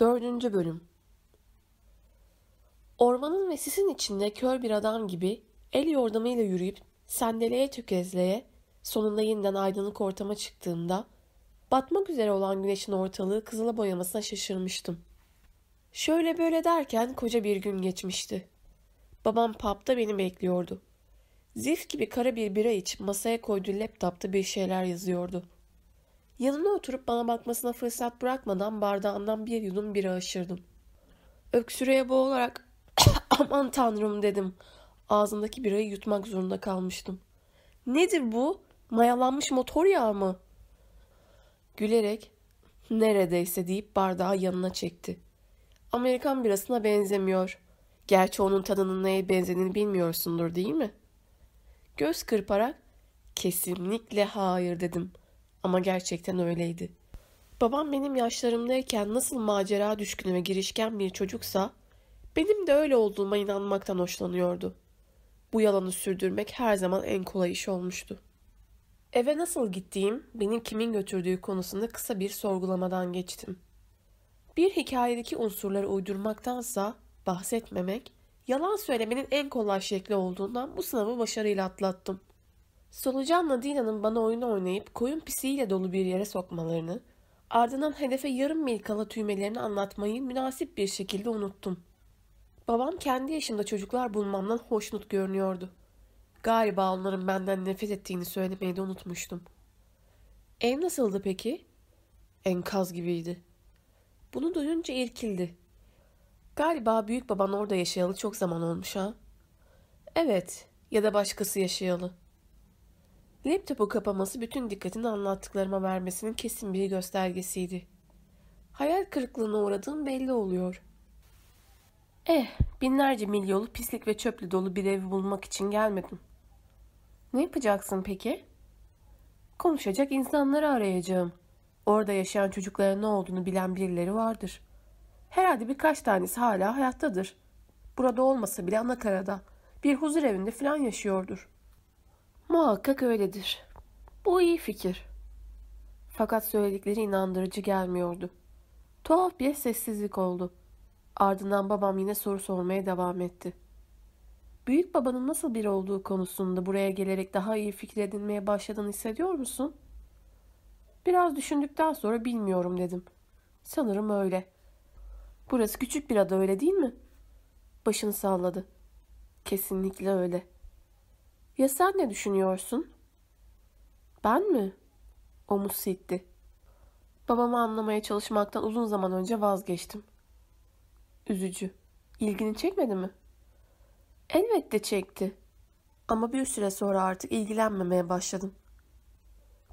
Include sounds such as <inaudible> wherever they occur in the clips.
Dördüncü bölüm Ormanın ve sisin içinde kör bir adam gibi el yordamıyla yürüyüp sendeleye tökezleye sonunda yeniden aydınlık ortama çıktığımda batmak üzere olan güneşin ortalığı kızıla boyamasına şaşırmıştım. Şöyle böyle derken koca bir gün geçmişti. Babam pub'da beni bekliyordu. Zift gibi kara bir bira içip masaya koyduğu laptopta bir şeyler yazıyordu. Yanına oturup bana bakmasına fırsat bırakmadan bardağından bir yudum bira aşırdım. Öksürüğe boğularak <coughs> aman tanrım dedim. Ağzımdaki birayı yutmak zorunda kalmıştım. Nedir bu? Mayalanmış motor yağı mı? Gülerek neredeyse deyip bardağı yanına çekti. Amerikan birasına benzemiyor. Gerçi onun tadının neye benzediğini bilmiyorsundur değil mi? Göz kırparak kesinlikle hayır dedim. Ama gerçekten öyleydi. Babam benim yaşlarımdayken nasıl macera düşkünü ve girişken bir çocuksa benim de öyle olduğuma inanmaktan hoşlanıyordu. Bu yalanı sürdürmek her zaman en kolay iş olmuştu. Eve nasıl gittiğim, benim kimin götürdüğü konusunda kısa bir sorgulamadan geçtim. Bir hikayedeki unsurları uydurmaktansa bahsetmemek, yalan söylemenin en kolay şekli olduğundan bu sınavı başarıyla atlattım. Solucanla Dina'nın bana oyun oynayıp koyun pisiyle dolu bir yere sokmalarını, ardından hedefe yarım mil kala tüymelerini anlatmayı münasip bir şekilde unuttum. Babam kendi yaşında çocuklar bulmamdan hoşnut görünüyordu. Galiba onların benden nefret ettiğini söylemeyi de unutmuştum. Ev nasıldı peki? Enkaz gibiydi. Bunu duyunca irkildi. Galiba büyük baban orada yaşayalı çok zaman olmuş ha? Evet, ya da başkası yaşayalı. Laptopu kapaması bütün dikkatini anlattıklarıma vermesinin kesin bir göstergesiydi. Hayal kırıklığına uğradığım belli oluyor. Eh, binlerce mil yolu pislik ve çöple dolu bir evi bulmak için gelmedim. Ne yapacaksın peki? Konuşacak insanları arayacağım. Orada yaşayan çocuklara ne olduğunu bilen birileri vardır. Herhalde birkaç tanesi hala hayattadır. Burada olmasa bile anakarada, bir huzur evinde falan yaşıyordur. Muhakkak öyledir. Bu iyi fikir. Fakat söyledikleri inandırıcı gelmiyordu. Tuhaf bir sessizlik oldu. Ardından babam yine soru sormaya devam etti. Büyük babanın nasıl biri olduğu konusunda buraya gelerek daha iyi fikir edinmeye başladığını hissediyor musun? Biraz düşündükten sonra bilmiyorum dedim. Sanırım öyle. Burası küçük bir ada öyle değil mi? Başını salladı. Kesinlikle öyle. Ya sen ne düşünüyorsun? Ben mi? Omuz silkti. Babamı anlamaya çalışmaktan uzun zaman önce vazgeçtim. Üzücü. İlgini çekmedi mi? Elbette çekti. Ama bir süre sonra artık ilgilenmemeye başladım.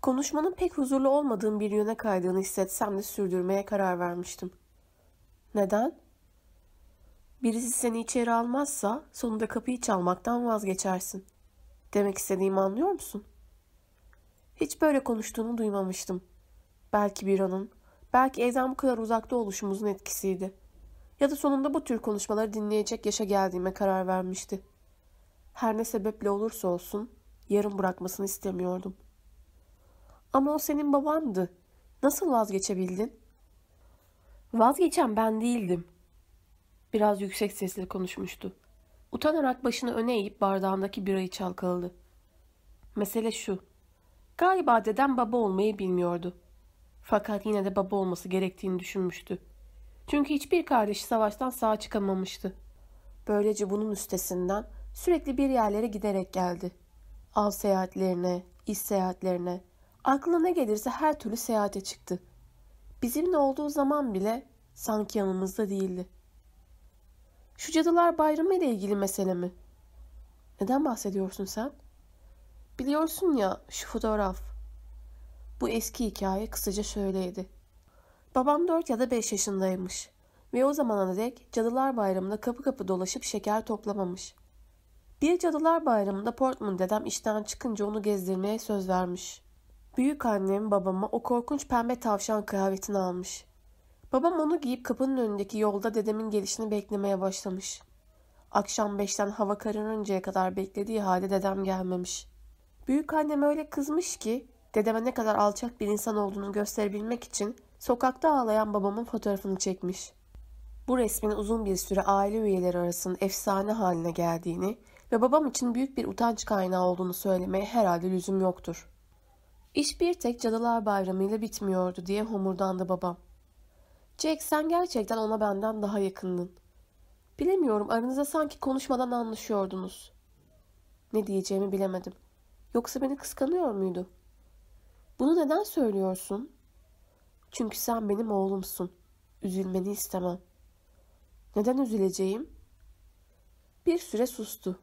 Konuşmanın pek huzurlu olmadığım bir yöne kaydığını hissetsem de sürdürmeye karar vermiştim. Neden? Birisi seni içeri almazsa sonunda kapıyı çalmaktan vazgeçersin. Demek istediğimi anlıyor musun? Hiç böyle konuştuğunu duymamıştım. Belki bir anın, belki evden bu kadar uzakta oluşumuzun etkisiydi. Ya da sonunda bu tür konuşmaları dinleyecek yaşa geldiğime karar vermişti. Her ne sebeple olursa olsun yarım bırakmasını istemiyordum. Ama o senin babandı. Nasıl vazgeçebildin? Vazgeçen ben değildim. Biraz yüksek sesle konuşmuştu. Utanarak başını öne eğip bardağındaki birayı çalkaladı. Mesele şu. Galiba dedem baba olmayı bilmiyordu. Fakat yine de baba olması gerektiğini düşünmüştü. Çünkü hiçbir kardeşi savaştan sağ çıkamamıştı. Böylece bunun üstesinden sürekli bir yerlere giderek geldi. Av seyahatlerine, iş seyahatlerine, aklına ne gelirse her türlü seyahate çıktı. Bizimle olduğu zaman bile sanki yanımızda değildi. Şu cadılar bayramı ile ilgili mesele mi? Neden bahsediyorsun sen? Biliyorsun ya şu fotoğraf. Bu eski hikaye kısaca şöyleydi. Babam dört ya da beş yaşındaymış ve o zamana dek Cadılar Bayramı'nda kapı kapı dolaşıp şeker toplamamış. Bir Cadılar Bayramı'nda Portman dedem işten çıkınca onu gezdirmeye söz vermiş. Büyük annem babama o korkunç pembe tavşan kıyafetini almış. Babam onu giyip kapının önündeki yolda dedemin gelişini beklemeye başlamış. Akşam beşten hava kararıncaya kadar beklediği halde dedem gelmemiş. Büyük annem öyle kızmış ki dedeme ne kadar alçak bir insan olduğunu gösterebilmek için sokakta ağlayan babamın fotoğrafını çekmiş. Bu resmin uzun bir süre aile üyeleri arasında efsane haline geldiğini ve babam için büyük bir utanç kaynağı olduğunu söylemeye herhalde lüzum yoktur. İş bir tek Cadılar Bayramı ile bitmiyordu diye homurdandı babam. Jack sen gerçekten ona benden daha yakındın. Bilemiyorum aranızda sanki konuşmadan anlaşıyordunuz. Ne diyeceğimi bilemedim. Yoksa beni kıskanıyor muydu? Bunu neden söylüyorsun? Çünkü sen benim oğlumsun. Üzülmeni istemem. Neden üzüleceğim? Bir süre sustu.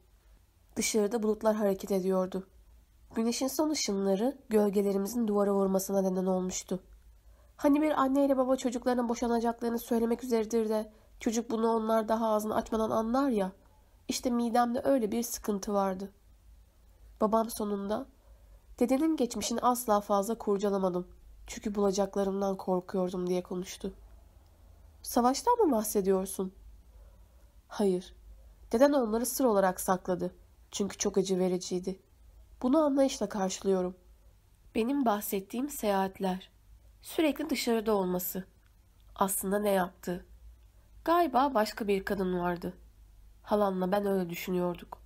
Dışarıda bulutlar hareket ediyordu. Güneşin son ışınları gölgelerimizin duvara vurmasına neden olmuştu. Hani bir anne ile baba çocuklarına boşanacaklarını söylemek üzeredir de çocuk bunu onlar daha ağzını açmadan anlar ya. İşte midemde öyle bir sıkıntı vardı. Babam sonunda dedenin geçmişini asla fazla kurcalamadım. Çünkü bulacaklarımdan korkuyordum diye konuştu. Savaştan mı bahsediyorsun? Hayır. Deden onları sır olarak sakladı. Çünkü çok acı vericiydi. Bunu anlayışla karşılıyorum. Benim bahsettiğim seyahatler. Sürekli dışarıda olması. Aslında ne yaptı? Galiba başka bir kadın vardı. Halanla ben öyle düşünüyorduk.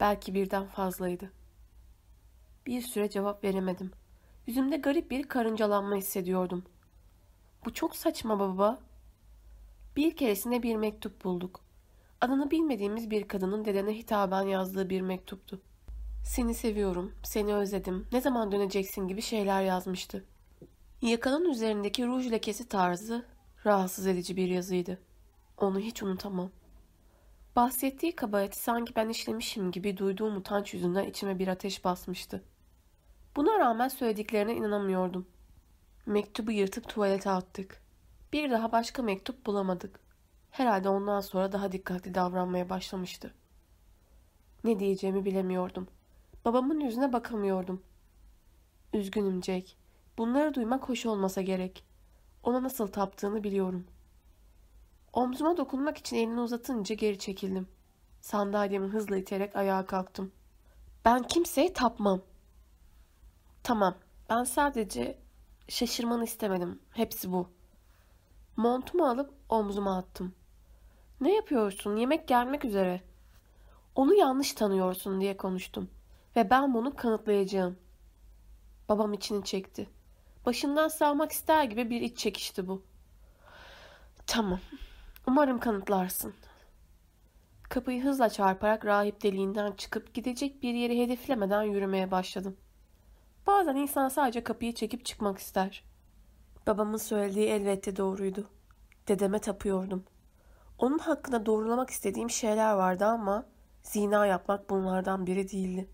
Belki birden fazlaydı. Bir süre cevap veremedim. Yüzümde garip bir karıncalanma hissediyordum. Bu çok saçma baba. Bir keresinde bir mektup bulduk. Adını bilmediğimiz bir kadının dedene hitaben yazdığı bir mektuptu. Seni seviyorum, seni özledim, ne zaman döneceksin gibi şeyler yazmıştı. Yakanın üzerindeki ruj lekesi tarzı rahatsız edici bir yazıydı. Onu hiç unutamam. Bahsettiği kabahati sanki ben işlemişim gibi duyduğum utanç yüzünden içime bir ateş basmıştı. Buna rağmen söylediklerine inanamıyordum. Mektubu yırtıp tuvalete attık. Bir daha başka mektup bulamadık. Herhalde ondan sonra daha dikkatli davranmaya başlamıştı. Ne diyeceğimi bilemiyordum. Babamın yüzüne bakamıyordum. Üzgünüm Jack. Bunları duymak hoş olmasa gerek. Ona nasıl taptığını biliyorum. Omzuma dokunmak için elini uzatınca geri çekildim. Sandalyemi hızla iterek ayağa kalktım. Ben kimseye tapmam. Tamam, ben sadece şaşırmanı istemedim. Hepsi bu. Montumu alıp omzuma attım. Ne yapıyorsun? Yemek gelmek üzere. Onu yanlış tanıyorsun diye konuştum. Ve ben bunu kanıtlayacağım. Babam içini çekti. Başından savmak ister gibi bir iç çekişti bu. Tamam. Umarım kanıtlarsın. Kapıyı hızla çarparak rahip deliğinden çıkıp gidecek bir yeri hedeflemeden yürümeye başladım. Bazen insan sadece kapıyı çekip çıkmak ister. Babamın söylediği elbette doğruydu. Dedeme tapıyordum. Onun hakkında doğrulamak istediğim şeyler vardı ama zina yapmak bunlardan biri değildi.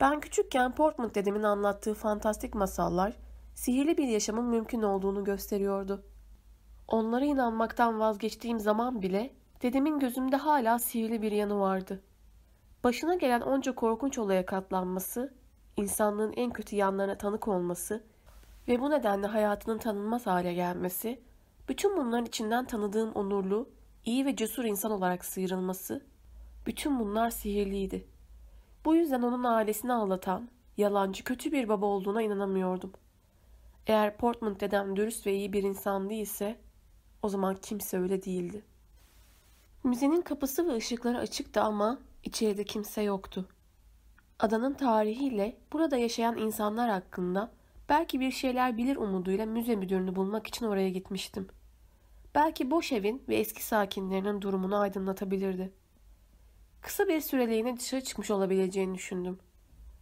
Ben küçükken Portman dedemin anlattığı fantastik masallar sihirli bir yaşamın mümkün olduğunu gösteriyordu. Onlara inanmaktan vazgeçtiğim zaman bile dedemin gözümde hala sihirli bir yanı vardı. Başına gelen onca korkunç olaya katlanması, insanlığın en kötü yanlarına tanık olması ve bu nedenle hayatının tanınmaz hale gelmesi, bütün bunların içinden tanıdığım onurlu, iyi ve cesur insan olarak sıyrılması, bütün bunlar sihirliydi. Bu yüzden onun ailesini ağlatan, yalancı, kötü bir baba olduğuna inanamıyordum. Eğer Portman dedem dürüst ve iyi bir insan değilse, o zaman kimse öyle değildi. Müzenin kapısı ve ışıkları açıktı ama içeride kimse yoktu. Adanın tarihiyle burada yaşayan insanlar hakkında belki bir şeyler bilir umuduyla müze müdürünü bulmak için oraya gitmiştim. Belki boş evin ve eski sakinlerinin durumunu aydınlatabilirdi. Kısa bir süreliğine dışarı çıkmış olabileceğini düşündüm.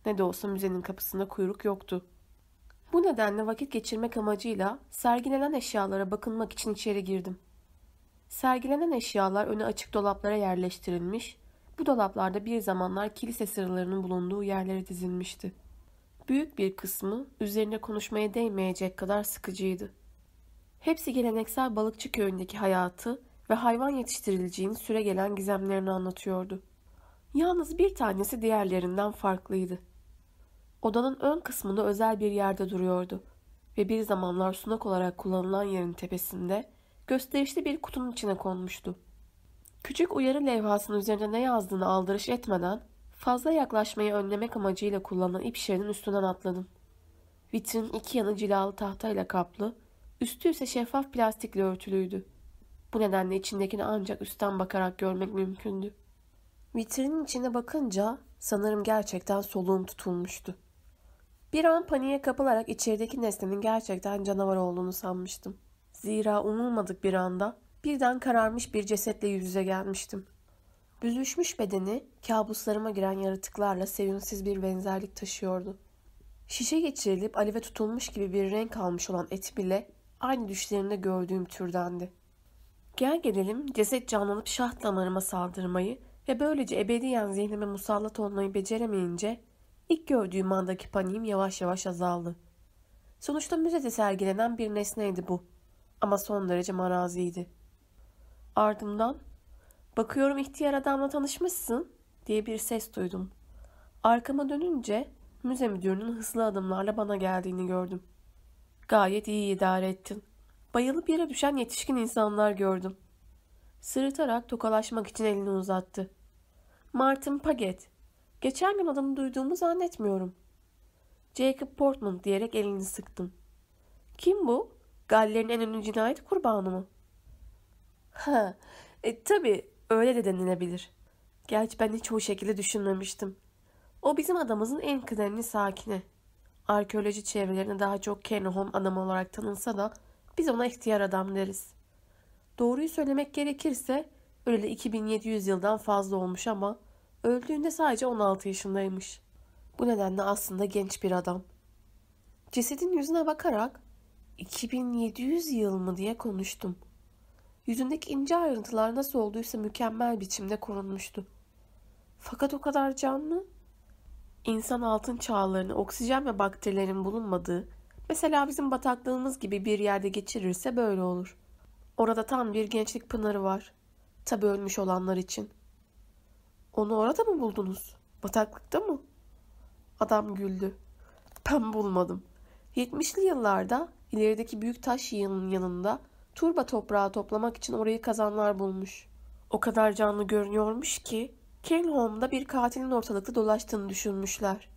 Ne de olsa müzenin kapısında kuyruk yoktu. Bu nedenle vakit geçirmek amacıyla sergilenen eşyalara bakınmak için içeri girdim. Sergilenen eşyalar öne açık dolaplara yerleştirilmiş, bu dolaplarda bir zamanlar kilise sırlarının bulunduğu yerlere dizilmişti. Büyük bir kısmı üzerine konuşmaya değmeyecek kadar sıkıcıydı. Hepsi geleneksel balıkçı köyündeki hayatı ve hayvan yetiştirileceğinin süre gelen gizemlerini anlatıyordu. Yalnız bir tanesi diğerlerinden farklıydı. Odanın ön kısmında özel bir yerde duruyordu ve bir zamanlar sunak olarak kullanılan yerin tepesinde gösterişli bir kutunun içine konmuştu. Küçük uyarı levhasının üzerinde ne yazdığını aldırış etmeden fazla yaklaşmayı önlemek amacıyla kullanılan ip şerinin üstünden atladım. Vitrinin iki yanı cilalı tahtayla kaplı, üstü ise şeffaf plastikle örtülüydü. Bu nedenle içindekini ancak üstten bakarak görmek mümkündü. Vitrinin içine bakınca sanırım gerçekten soluğum tutulmuştu. Bir an paniğe kapılarak içerideki nesnenin gerçekten canavar olduğunu sanmıştım. Zira umulmadık bir anda birden kararmış bir cesetle yüz yüze gelmiştim. Büzüşmüş bedeni kabuslarıma giren yaratıklarla sevimsiz bir benzerlik taşıyordu. Şişe geçirilip alive tutulmuş gibi bir renk almış olan et bile aynı düşlerimde gördüğüm türdendi. Gel gelelim ceset canlanıp şah damarıma saldırmayı ve böylece ebediyen zihnime musallat olmayı beceremeyince ilk gördüğüm andaki paniğim yavaş yavaş azaldı. Sonuçta müzede sergilenen bir nesneydi bu ama son derece maraziydi. Ardımdan bakıyorum ihtiyar adamla tanışmışsın diye bir ses duydum. Arkama dönünce müze müdürünün hızlı adımlarla bana geldiğini gördüm. Gayet iyi idare ettin. Bayılıp yere düşen yetişkin insanlar gördüm. Sırıtarak tokalaşmak için elini uzattı. Martin Paget. Geçen gün adını duyduğumu zannetmiyorum. Jacob Portman diyerek elini sıktım. Kim bu? Galler'in en ünlü cinayet kurbanı mı? Ha, e, tabii öyle de denilebilir. Gerçi ben hiç o şekilde düşünmemiştim. O bizim adamımızın en kıdemli sakini. Arkeoloji çevrelerinde daha çok Kenholm adam olarak tanınsa da biz ona ihtiyar adam deriz. Doğruyu söylemek gerekirse öleli 2700 yıldan fazla olmuş ama öldüğünde sadece 16 yaşındaymış. Bu nedenle aslında genç bir adam. Cesedin yüzüne bakarak 2700 yıl mı diye konuştum. Yüzündeki ince ayrıntılar nasıl olduysa mükemmel biçimde korunmuştu. Fakat o kadar canlı. İnsan altın çağlarını oksijen ve bakterilerin bulunmadığı, mesela bizim bataklığımız gibi bir yerde geçirirse böyle olur. Orada tam bir gençlik pınarı var. Tabi ölmüş olanlar için. Onu orada mı buldunuz? Bataklıkta mı? Adam güldü. Ben bulmadım. 70'li yıllarda ilerideki büyük taş yığının yanında turba toprağı toplamak için orayı kazanlar bulmuş. O kadar canlı görünüyormuş ki Kenholm'da bir katilin ortalıkta dolaştığını düşünmüşler.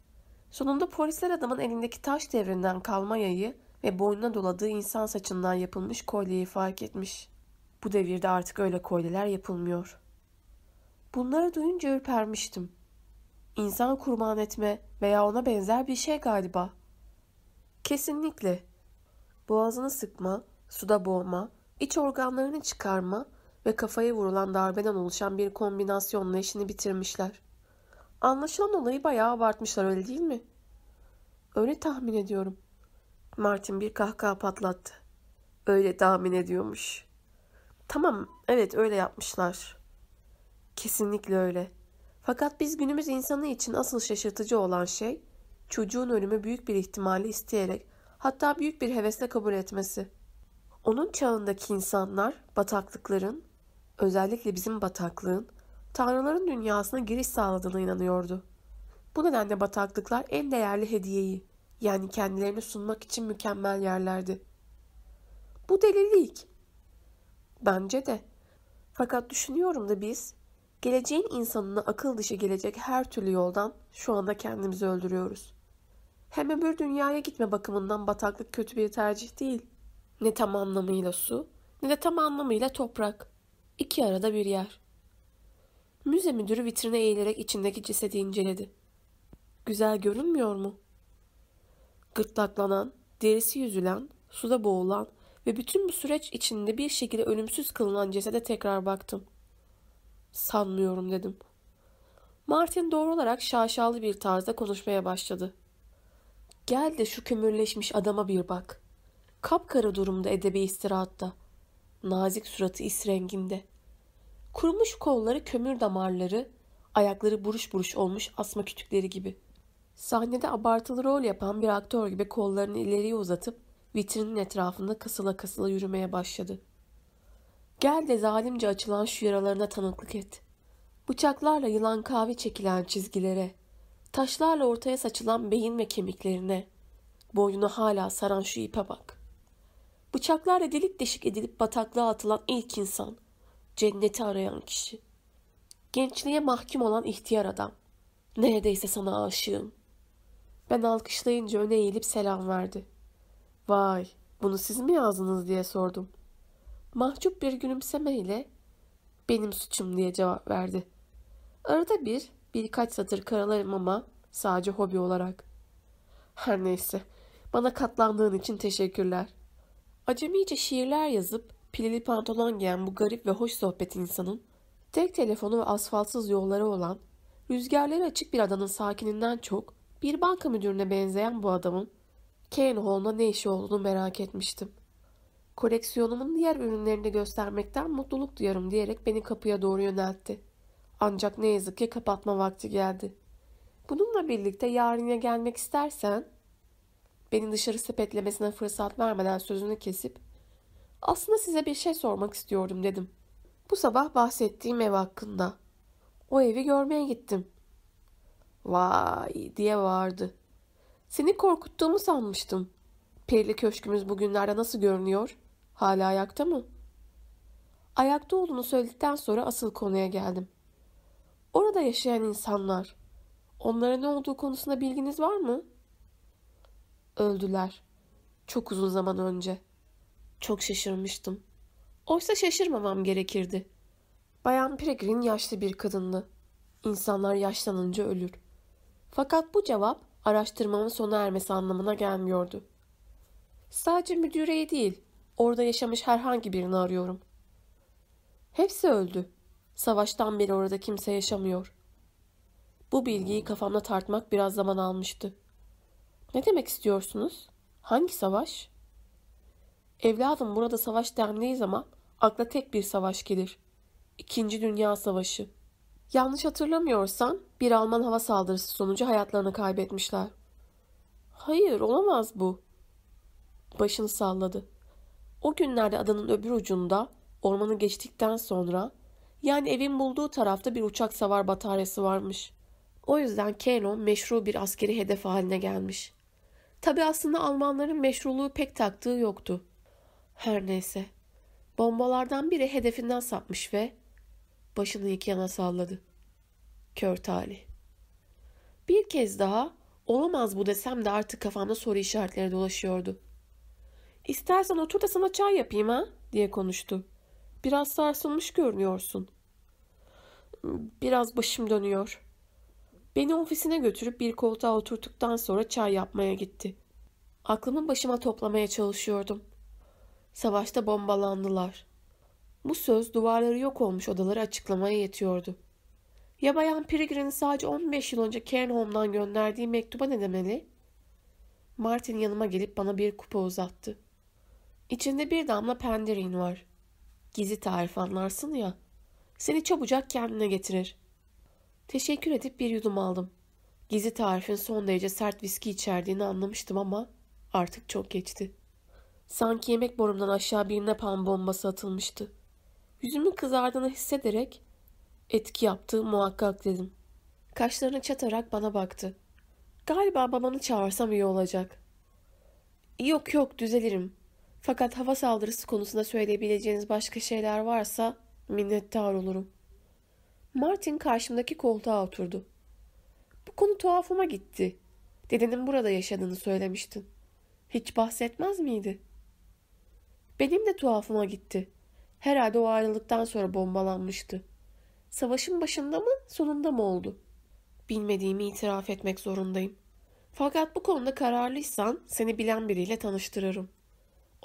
Sonunda polisler adamın elindeki taş devrinden kalma yayı ve boynuna doladığı insan saçından yapılmış kolyeyi fark etmiş. Bu devirde artık öyle kolyeler yapılmıyor. Bunları duyunca ürpermiştim. İnsan kurban etme veya ona benzer bir şey galiba. Kesinlikle. Boğazını sıkma, suda boğma, iç organlarını çıkarma ve kafaya vurulan darbeden oluşan bir kombinasyonla işini bitirmişler. Anlaşılan olayı bayağı abartmışlar öyle değil mi? Öyle tahmin ediyorum. Martin bir kahkaha patlattı. Öyle tahmin ediyormuş. Tamam, evet öyle yapmışlar. Kesinlikle öyle. Fakat biz günümüz insanı için asıl şaşırtıcı olan şey çocuğun ölümü büyük bir ihtimalle isteyerek hatta büyük bir hevesle kabul etmesi. Onun çağındaki insanlar bataklıkların, özellikle bizim bataklığın, tanrıların dünyasına giriş sağladığına inanıyordu. Bu nedenle bataklıklar en değerli hediyeyi, yani kendilerini sunmak için mükemmel yerlerdi. Bu delilik. Bence de. Fakat düşünüyorum da biz, geleceğin insanına akıl dışı gelecek her türlü yoldan şu anda kendimizi öldürüyoruz. Hem öbür dünyaya gitme bakımından bataklık kötü bir tercih değil. Ne tam anlamıyla su, ne de tam anlamıyla toprak. İki arada bir yer. Müze müdürü vitrine eğilerek içindeki cesedi inceledi. Güzel görünmüyor mu? Gırtlaklanan, derisi yüzülen, suda boğulan ve bütün bu süreç içinde bir şekilde ölümsüz kılınan cesede tekrar baktım. Sanmıyorum dedim. Martin doğru olarak şaşalı bir tarzda konuşmaya başladı. Gel de şu kömürleşmiş adama bir bak. Kapkara durumda edebi istirahatta. Nazik suratı is renginde. Kurumuş kolları kömür damarları, ayakları buruş buruş olmuş asma kütükleri gibi. Sahnede abartılı rol yapan bir aktör gibi kollarını ileriye uzatıp vitrinin etrafında kasıla kasıla yürümeye başladı. Gel de zalimce açılan şu yaralarına tanıklık et. Bıçaklarla yılan kahve çekilen çizgilere, taşlarla ortaya saçılan beyin ve kemiklerine, boynuna hala saran şu ipe bak. Bıçaklarla delik deşik edilip bataklığa atılan ilk insan, cenneti arayan kişi. Gençliğe mahkum olan ihtiyar adam. Neredeyse sana aşığım. Ben alkışlayınca öne eğilip selam verdi. Vay, bunu siz mi yazdınız diye sordum. Mahcup bir gülümsemeyle benim suçum diye cevap verdi. Arada bir birkaç satır karalarım ama sadece hobi olarak. Her neyse bana katlandığın için teşekkürler. Acemice şiirler yazıp pilili pantolon giyen bu garip ve hoş sohbet insanın tek telefonu ve asfaltsız yolları olan rüzgarları açık bir adanın sakininden çok bir banka müdürüne benzeyen bu adamın Kane Hall'da ne işi olduğunu merak etmiştim. Koleksiyonumun diğer ürünlerini göstermekten mutluluk duyarım diyerek beni kapıya doğru yöneltti. Ancak ne yazık ki kapatma vakti geldi. Bununla birlikte yarına gelmek istersen beni dışarı sepetlemesine fırsat vermeden sözünü kesip aslında size bir şey sormak istiyordum dedim. Bu sabah bahsettiğim ev hakkında. O evi görmeye gittim. Vay diye vardı. Seni korkuttuğumu sanmıştım. Perili köşkümüz bugünlerde nasıl görünüyor? Hala ayakta mı? Ayakta olduğunu söyledikten sonra asıl konuya geldim. Orada yaşayan insanlar, onlara ne olduğu konusunda bilginiz var mı? Öldüler. Çok uzun zaman önce. Çok şaşırmıştım. Oysa şaşırmamam gerekirdi. Bayan Peregrine yaşlı bir kadındı. İnsanlar yaşlanınca ölür. Fakat bu cevap araştırmamın sona ermesi anlamına gelmiyordu. Sadece müdüreyi değil, orada yaşamış herhangi birini arıyorum. Hepsi öldü. Savaştan beri orada kimse yaşamıyor. Bu bilgiyi kafamda tartmak biraz zaman almıştı. Ne demek istiyorsunuz? Hangi savaş? Evladım burada savaş dendiği zaman akla tek bir savaş gelir. İkinci Dünya Savaşı. Yanlış hatırlamıyorsan bir Alman hava saldırısı sonucu hayatlarını kaybetmişler. Hayır olamaz bu. Başını salladı. O günlerde adanın öbür ucunda ormanı geçtikten sonra yani evin bulduğu tarafta bir uçak savar bataryası varmış. O yüzden Kenon meşru bir askeri hedef haline gelmiş. Tabi aslında Almanların meşruluğu pek taktığı yoktu. Her neyse. Bombalardan biri hedefinden sapmış ve başını iki yana salladı. Kör talih. Bir kez daha olamaz bu desem de artık kafamda soru işaretleri dolaşıyordu. İstersen otur da sana çay yapayım ha diye konuştu. Biraz sarsılmış görünüyorsun. Biraz başım dönüyor. Beni ofisine götürüp bir koltuğa oturttuktan sonra çay yapmaya gitti. Aklımı başıma toplamaya çalışıyordum. Savaşta bombalandılar. Bu söz duvarları yok olmuş odaları açıklamaya yetiyordu. Ya Bayan Peregrine'in sadece 15 yıl önce Cairnholm'dan gönderdiği mektuba ne demeli? Martin yanıma gelip bana bir kupa uzattı. İçinde bir damla pendirin var. Gizli tarif anlarsın ya. Seni çabucak kendine getirir. Teşekkür edip bir yudum aldım. Gizli tarifin son derece sert viski içerdiğini anlamıştım ama artık çok geçti. Sanki yemek borumdan aşağı bir napalm bombası atılmıştı. Yüzümün kızardığını hissederek etki yaptığı muhakkak dedim. Kaşlarını çatarak bana baktı. Galiba babanı çağırsam iyi olacak. Yok yok düzelirim. Fakat hava saldırısı konusunda söyleyebileceğiniz başka şeyler varsa minnettar olurum. Martin karşımdaki koltuğa oturdu. Bu konu tuhafıma gitti. Dedenin burada yaşadığını söylemiştin. Hiç bahsetmez miydi? Benim de tuhafıma gitti. Herhalde o ayrılıktan sonra bombalanmıştı. Savaşın başında mı, sonunda mı oldu? Bilmediğimi itiraf etmek zorundayım. Fakat bu konuda kararlıysan seni bilen biriyle tanıştırırım.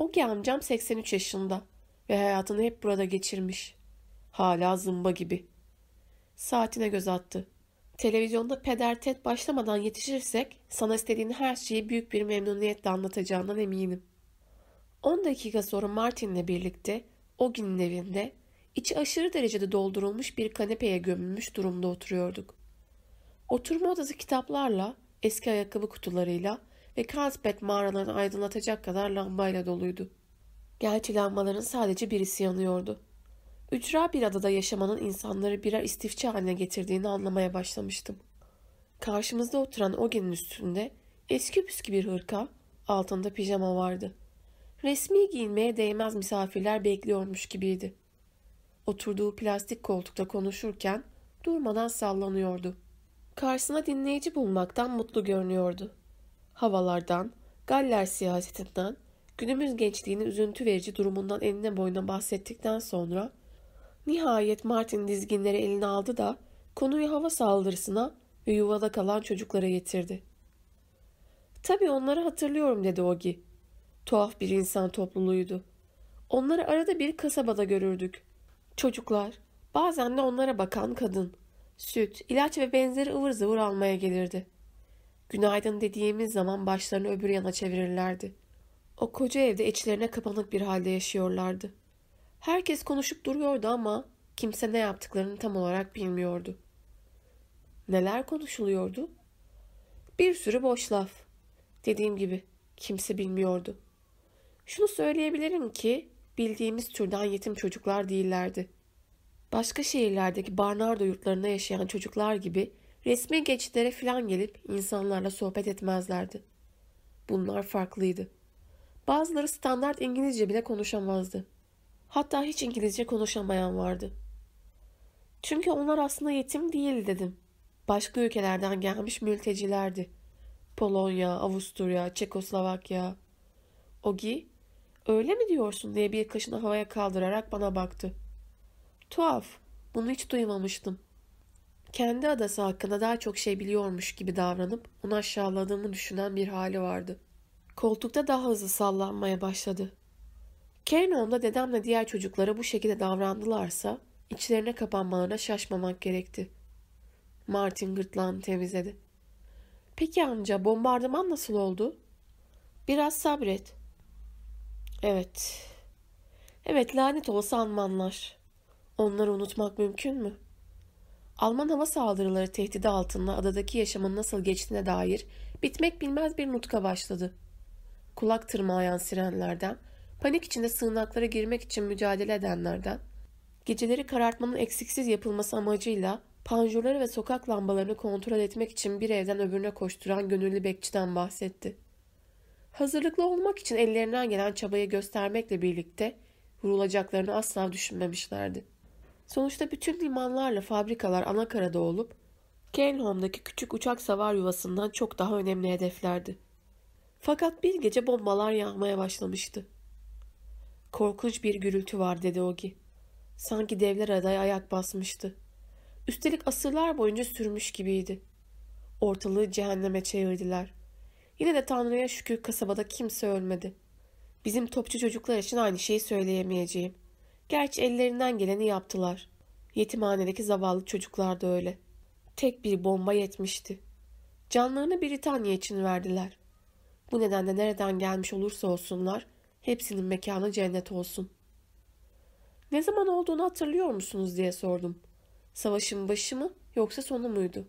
Ogi amcam 83 yaşında ve hayatını hep burada geçirmiş. Hala zımba gibi. Saatine göz attı. Televizyonda peder Ted başlamadan yetişirsek sana istediğin her şeyi büyük bir memnuniyetle anlatacağından eminim. 10 dakika sonra Martin'le birlikte Ogi'nin evinde içi aşırı derecede doldurulmuş bir kanepeye gömülmüş durumda oturuyorduk. Oturma odası kitaplarla, eski ayakkabı kutularıyla ve Carlsbad mağaralarını aydınlatacak kadar lambayla doluydu. Gerçi lambaların sadece birisi yanıyordu. Ücra bir adada yaşamanın insanları birer istifçi haline getirdiğini anlamaya başlamıştım. Karşımızda oturan Ogen'in üstünde eski püskü bir hırka, altında pijama vardı. Resmi giyinmeye değmez misafirler bekliyormuş gibiydi. Oturduğu plastik koltukta konuşurken durmadan sallanıyordu. Karşısına dinleyici bulmaktan mutlu görünüyordu. Havalardan, Galler siyasetinden, günümüz gençliğinin üzüntü verici durumundan eline boyuna bahsettikten sonra nihayet Martin dizginleri eline aldı da konuyu hava saldırısına ve yuvada kalan çocuklara getirdi. Tabii onları hatırlıyorum dedi Ogi. Tuhaf bir insan topluluğuydu. Onları arada bir kasabada görürdük. Çocuklar, bazen de onlara bakan kadın. Süt, ilaç ve benzeri ıvır zıvır almaya gelirdi. Günaydın dediğimiz zaman başlarını öbür yana çevirirlerdi. O koca evde içlerine kapanık bir halde yaşıyorlardı. Herkes konuşup duruyordu ama kimse ne yaptıklarını tam olarak bilmiyordu. Neler konuşuluyordu? Bir sürü boş laf. Dediğim gibi kimse bilmiyordu. Şunu söyleyebilirim ki bildiğimiz türden yetim çocuklar değillerdi. Başka şehirlerdeki Barnardo yurtlarında yaşayan çocuklar gibi resmi geçitlere filan gelip insanlarla sohbet etmezlerdi. Bunlar farklıydı. Bazıları standart İngilizce bile konuşamazdı. Hatta hiç İngilizce konuşamayan vardı. Çünkü onlar aslında yetim değil dedim. Başka ülkelerden gelmiş mültecilerdi. Polonya, Avusturya, Çekoslovakya. Ogi, öyle mi diyorsun diye bir kaşını havaya kaldırarak bana baktı. Tuhaf, bunu hiç duymamıştım. Kendi adası hakkında daha çok şey biliyormuş gibi davranıp onu aşağıladığımı düşünen bir hali vardı. Koltukta daha hızlı sallanmaya başladı. Cairnholm'da dedemle diğer çocuklara bu şekilde davrandılarsa içlerine kapanmalarına şaşmamak gerekti. Martin gırtlağını temizledi. Peki amca bombardıman nasıl oldu? Biraz sabret. Evet. Evet lanet olsa Almanlar. Onları unutmak mümkün mü? Alman hava saldırıları tehdidi altında adadaki yaşamın nasıl geçtiğine dair bitmek bilmez bir nutka başladı. Kulak tırmalayan sirenlerden, panik içinde sığınaklara girmek için mücadele edenlerden, geceleri karartmanın eksiksiz yapılması amacıyla panjurları ve sokak lambalarını kontrol etmek için bir evden öbürüne koşturan gönüllü bekçiden bahsetti. Hazırlıklı olmak için ellerinden gelen çabayı göstermekle birlikte vurulacaklarını asla düşünmemişlerdi. Sonuçta bütün limanlarla fabrikalar ana karada olup Cairnholm'daki küçük uçak savar yuvasından çok daha önemli hedeflerdi. Fakat bir gece bombalar yağmaya başlamıştı. Korkunç bir gürültü var dedi Ogi. Sanki devler adaya ayak basmıştı. Üstelik asırlar boyunca sürmüş gibiydi. Ortalığı cehenneme çevirdiler. Yine de Tanrı'ya şükür kasabada kimse ölmedi. Bizim topçu çocuklar için aynı şeyi söyleyemeyeceğim. Gerçi ellerinden geleni yaptılar. Yetimhanedeki zavallı çocuklar da öyle. Tek bir bomba yetmişti. Canlarını Britanya için verdiler. Bu nedenle nereden gelmiş olursa olsunlar, hepsinin mekanı cennet olsun. Ne zaman olduğunu hatırlıyor musunuz diye sordum. Savaşın başı mı yoksa sonu muydu?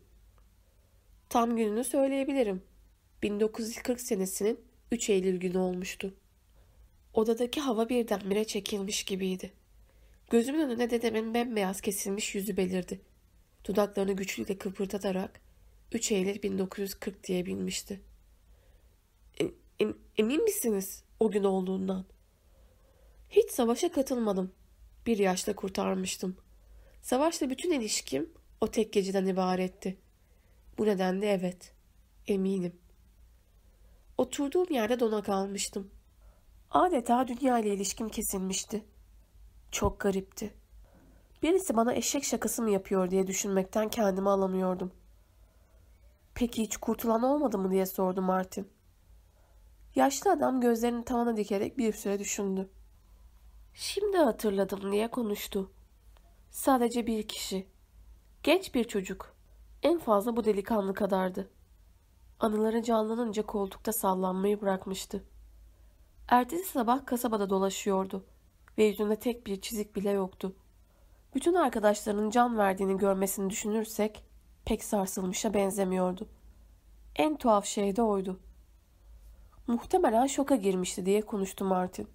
Tam gününü söyleyebilirim. 1940 senesinin 3 Eylül günü olmuştu. Odadaki hava birdenbire çekilmiş gibiydi. Gözümün önüne dedemin bembeyaz kesilmiş yüzü belirdi. Dudaklarını güçlükle kıpırdatarak 3 Eylül 1940 diyebilmişti. E, em, emin misiniz o gün olduğundan? Hiç savaşa katılmadım. Bir yaşta kurtarmıştım. Savaşla bütün ilişkim o tek geceden ibaretti. Bu nedenle evet, eminim. Oturduğum yerde dona kalmıştım. Adeta dünya ile ilişkim kesilmişti. Çok garipti. Birisi bana eşek şakası mı yapıyor diye düşünmekten kendimi alamıyordum. Peki hiç kurtulan olmadı mı diye sordu Martin. Yaşlı adam gözlerini tavana dikerek bir süre düşündü. Şimdi hatırladım diye konuştu. Sadece bir kişi. Genç bir çocuk. En fazla bu delikanlı kadardı. Anıları canlanınca koltukta sallanmayı bırakmıştı. Ertesi sabah kasabada dolaşıyordu ve yüzünde tek bir çizik bile yoktu. Bütün arkadaşlarının can verdiğini görmesini düşünürsek pek sarsılmışa benzemiyordu. En tuhaf şey de oydu. Muhtemelen şoka girmişti diye konuştu Martin.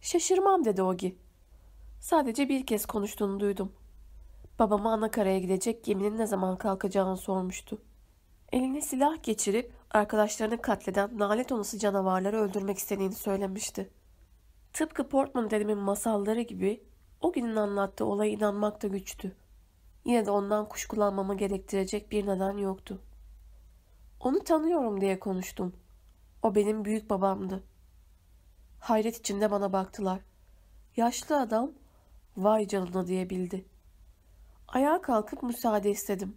Şaşırmam dedi Ogi. Sadece bir kez konuştuğunu duydum. Babama anakaraya gidecek geminin ne zaman kalkacağını sormuştu. Eline silah geçirip arkadaşlarını katleden nalet olası canavarları öldürmek istediğini söylemişti. Tıpkı Portman dedemin masalları gibi o günün anlattığı olaya inanmak da güçtü. Yine de ondan kuşkulanmamı gerektirecek bir neden yoktu. Onu tanıyorum diye konuştum. O benim büyük babamdı. Hayret içinde bana baktılar. Yaşlı adam vay canına diyebildi. Ayağa kalkıp müsaade istedim.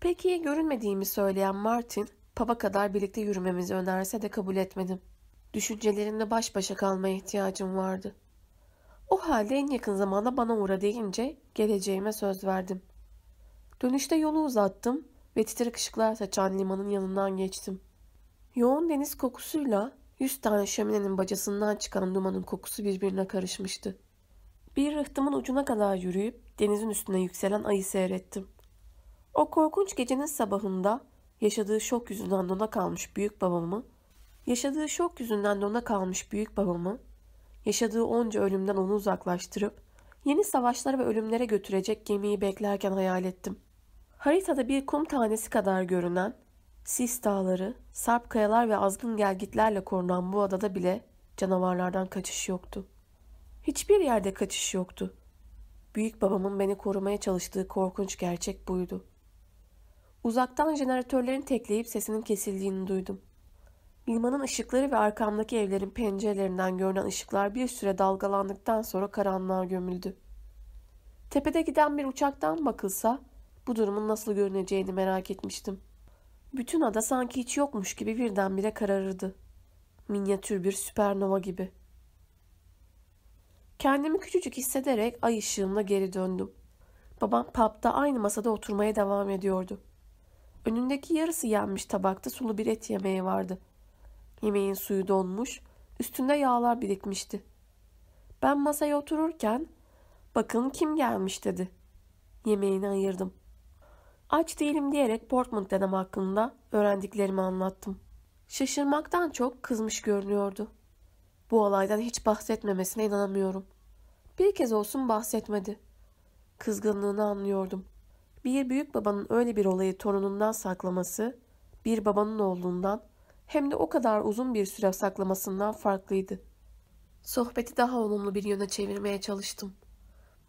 Pek iyi görünmediğimi söyleyen Martin, paba kadar birlikte yürümemizi önerse de kabul etmedim. Düşüncelerimle baş başa kalmaya ihtiyacım vardı. O halde en yakın zamanda bana uğra deyince geleceğime söz verdim. Dönüşte yolu uzattım ve titrik ışıklar saçan limanın yanından geçtim. Yoğun deniz kokusuyla yüz tane şöminenin bacasından çıkan dumanın kokusu birbirine karışmıştı. Bir rıhtımın ucuna kadar yürüyüp denizin üstüne yükselen ayı seyrettim. O korkunç gecenin sabahında yaşadığı şok yüzünden dona kalmış büyük babamı, yaşadığı şok yüzünden dona kalmış büyük babamı, yaşadığı onca ölümden onu uzaklaştırıp yeni savaşlara ve ölümlere götürecek gemiyi beklerken hayal ettim. Haritada bir kum tanesi kadar görünen, sis dağları, sarp kayalar ve azgın gelgitlerle korunan bu adada bile canavarlardan kaçış yoktu. Hiçbir yerde kaçış yoktu. Büyük babamın beni korumaya çalıştığı korkunç gerçek buydu. Uzaktan jeneratörlerin tekleyip sesinin kesildiğini duydum. Limanın ışıkları ve arkamdaki evlerin pencerelerinden görünen ışıklar bir süre dalgalandıktan sonra karanlığa gömüldü. Tepede giden bir uçaktan bakılsa bu durumun nasıl görüneceğini merak etmiştim. Bütün ada sanki hiç yokmuş gibi birdenbire kararırdı. Minyatür bir süpernova gibi. Kendimi küçücük hissederek ay ışığımla geri döndüm. Babam pub'da aynı masada oturmaya devam ediyordu. Önündeki yarısı yenmiş tabakta sulu bir et yemeği vardı. Yemeğin suyu donmuş, üstünde yağlar birikmişti. Ben masaya otururken, bakın kim gelmiş dedi. Yemeğini ayırdım. Aç değilim diyerek Portmont dedem hakkında öğrendiklerimi anlattım. Şaşırmaktan çok kızmış görünüyordu. Bu olaydan hiç bahsetmemesine inanamıyorum. Bir kez olsun bahsetmedi. Kızgınlığını anlıyordum. Bir büyük babanın öyle bir olayı torunundan saklaması, bir babanın oğlundan hem de o kadar uzun bir süre saklamasından farklıydı. Sohbeti daha olumlu bir yöne çevirmeye çalıştım.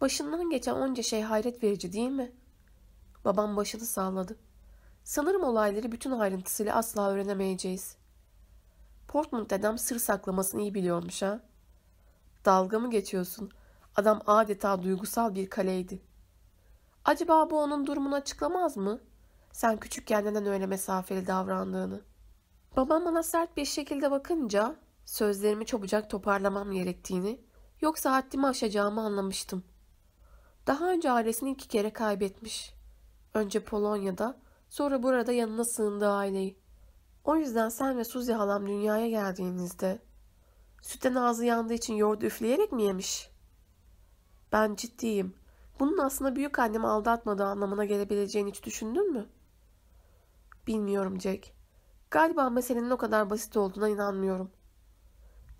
Başından geçen onca şey hayret verici değil mi? Babam başını salladı. Sanırım olayları bütün ayrıntısıyla asla öğrenemeyeceğiz. Portmont dedem sır saklamasını iyi biliyormuş ha. Dalga mı geçiyorsun? Adam adeta duygusal bir kaleydi. Acaba bu onun durumunu açıklamaz mı? Sen küçükken neden öyle mesafeli davrandığını. Babam bana sert bir şekilde bakınca sözlerimi çabucak toparlamam gerektiğini, yoksa haddimi aşacağımı anlamıştım. Daha önce ailesini iki kere kaybetmiş. Önce Polonya'da, sonra burada yanına sığındığı aileyi. O yüzden sen ve Suzi halam dünyaya geldiğinizde sütten ağzı yandığı için yoğurt üfleyerek mi yemiş? Ben ciddiyim. Bunun aslında büyük annemi aldatmadığı anlamına gelebileceğini hiç düşündün mü? Bilmiyorum Jack. Galiba meselenin o kadar basit olduğuna inanmıyorum.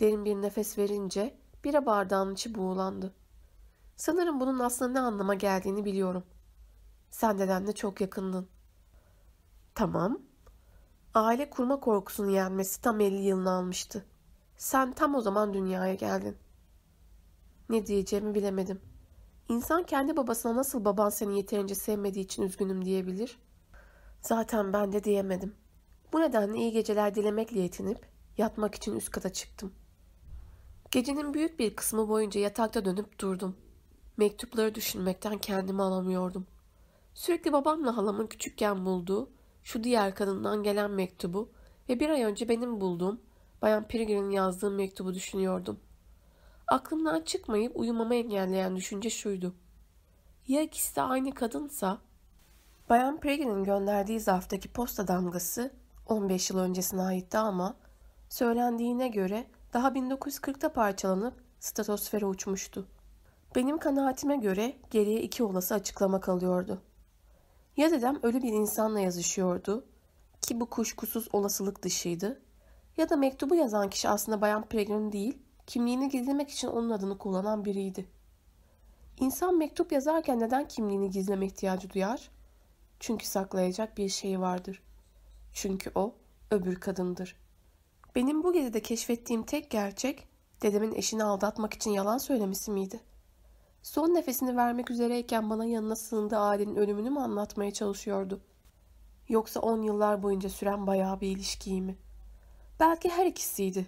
Derin bir nefes verince bira bardağının içi buğulandı. Sanırım bunun aslında ne anlama geldiğini biliyorum. Sen dedemle çok yakındın. Tamam. Aile kurma korkusunu yenmesi tam 50 yılını almıştı. Sen tam o zaman dünyaya geldin. Ne diyeceğimi bilemedim. İnsan kendi babasına nasıl baban seni yeterince sevmediği için üzgünüm diyebilir? Zaten ben de diyemedim. Bu nedenle iyi geceler dilemekle yetinip yatmak için üst kata çıktım. Gecenin büyük bir kısmı boyunca yatakta dönüp durdum. Mektupları düşünmekten kendimi alamıyordum. Sürekli babamla halamın küçükken bulduğu şu diğer kadından gelen mektubu ve bir ay önce benim bulduğum Bayan Peregrine'in yazdığı mektubu düşünüyordum. Aklımdan çıkmayıp uyumamı engelleyen düşünce şuydu. Ya ikisi de aynı kadınsa? Bayan Peregrine'in gönderdiği zarftaki posta damgası 15 yıl öncesine aitti ama söylendiğine göre daha 1940'ta parçalanıp stratosfere uçmuştu. Benim kanaatime göre geriye iki olası açıklama kalıyordu. Ya dedem ölü bir insanla yazışıyordu ki bu kuşkusuz olasılık dışıydı ya da mektubu yazan kişi aslında Bayan Peregrine değil, kimliğini gizlemek için onun adını kullanan biriydi. İnsan mektup yazarken neden kimliğini gizleme ihtiyacı duyar? Çünkü saklayacak bir şey vardır. Çünkü o öbür kadındır. Benim bu gecede keşfettiğim tek gerçek dedemin eşini aldatmak için yalan söylemesi miydi? Son nefesini vermek üzereyken bana yanına sığındığı ailenin ölümünü mü anlatmaya çalışıyordu? Yoksa on yıllar boyunca süren bayağı bir ilişkiyi mi? Belki her ikisiydi.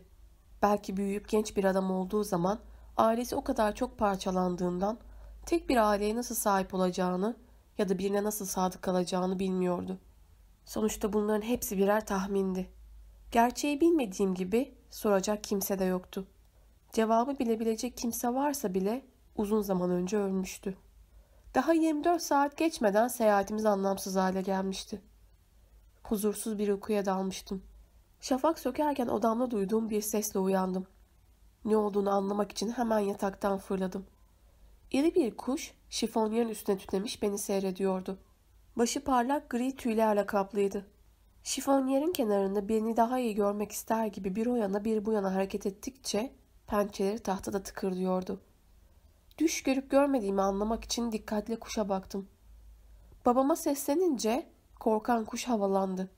Belki büyüyüp genç bir adam olduğu zaman ailesi o kadar çok parçalandığından tek bir aileye nasıl sahip olacağını ya da birine nasıl sadık kalacağını bilmiyordu. Sonuçta bunların hepsi birer tahmindi. Gerçeği bilmediğim gibi soracak kimse de yoktu. Cevabı bilebilecek kimse varsa bile uzun zaman önce ölmüştü. Daha 24 saat geçmeden seyahatimiz anlamsız hale gelmişti. Huzursuz bir uykuya dalmıştım. Şafak sökerken odamda duyduğum bir sesle uyandım. Ne olduğunu anlamak için hemen yataktan fırladım. İri bir kuş şifonyerin üstüne tünemiş beni seyrediyordu. Başı parlak gri tüylerle kaplıydı. Şifonyerin kenarında beni daha iyi görmek ister gibi bir o yana bir bu yana hareket ettikçe pençeleri tahtada tıkırdıyordu. Düş görüp görmediğimi anlamak için dikkatle kuşa baktım. Babama seslenince korkan kuş havalandı.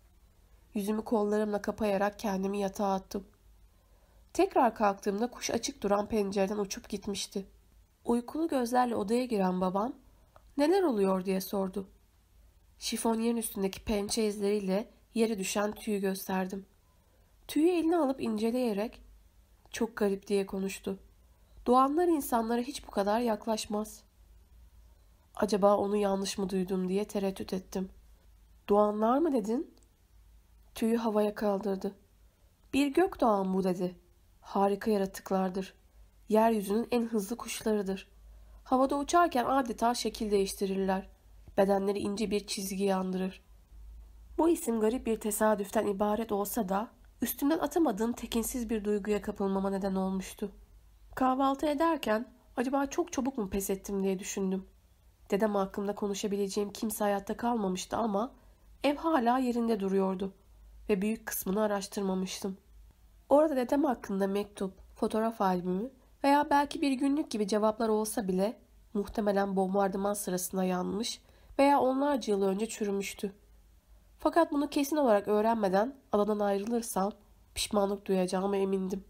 Yüzümü kollarımla kapayarak kendimi yatağa attım. Tekrar kalktığımda kuş açık duran pencereden uçup gitmişti. Uykulu gözlerle odaya giren babam neler oluyor diye sordu. Şifonyerin üstündeki pençe izleriyle yere düşen tüyü gösterdim. Tüyü eline alıp inceleyerek çok garip diye konuştu. Doğanlar insanlara hiç bu kadar yaklaşmaz. Acaba onu yanlış mı duydum diye tereddüt ettim. Doğanlar mı dedin? Tüyü havaya kaldırdı. Bir gök doğan bu dedi. Harika yaratıklardır. Yeryüzünün en hızlı kuşlarıdır. Havada uçarken adeta şekil değiştirirler. Bedenleri ince bir çizgi andırır. Bu isim garip bir tesadüften ibaret olsa da üstümden atamadığım tekinsiz bir duyguya kapılmama neden olmuştu. Kahvaltı ederken acaba çok çabuk mu pes ettim diye düşündüm. Dedem hakkında konuşabileceğim kimse hayatta kalmamıştı ama ev hala yerinde duruyordu ve büyük kısmını araştırmamıştım. Orada dedem hakkında mektup, fotoğraf albümü veya belki bir günlük gibi cevaplar olsa bile muhtemelen bombardıman sırasında yanmış veya onlarca yıl önce çürümüştü. Fakat bunu kesin olarak öğrenmeden alandan ayrılırsam pişmanlık duyacağıma emindim.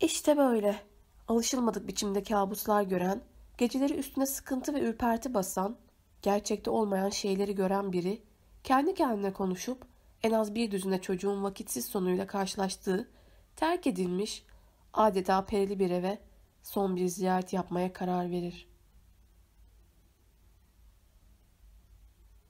İşte böyle. Alışılmadık biçimde kabuslar gören, geceleri üstüne sıkıntı ve ürperti basan, gerçekte olmayan şeyleri gören biri, kendi kendine konuşup en az bir düzine çocuğun vakitsiz sonuyla karşılaştığı, terk edilmiş, adeta perili bir eve son bir ziyaret yapmaya karar verir.''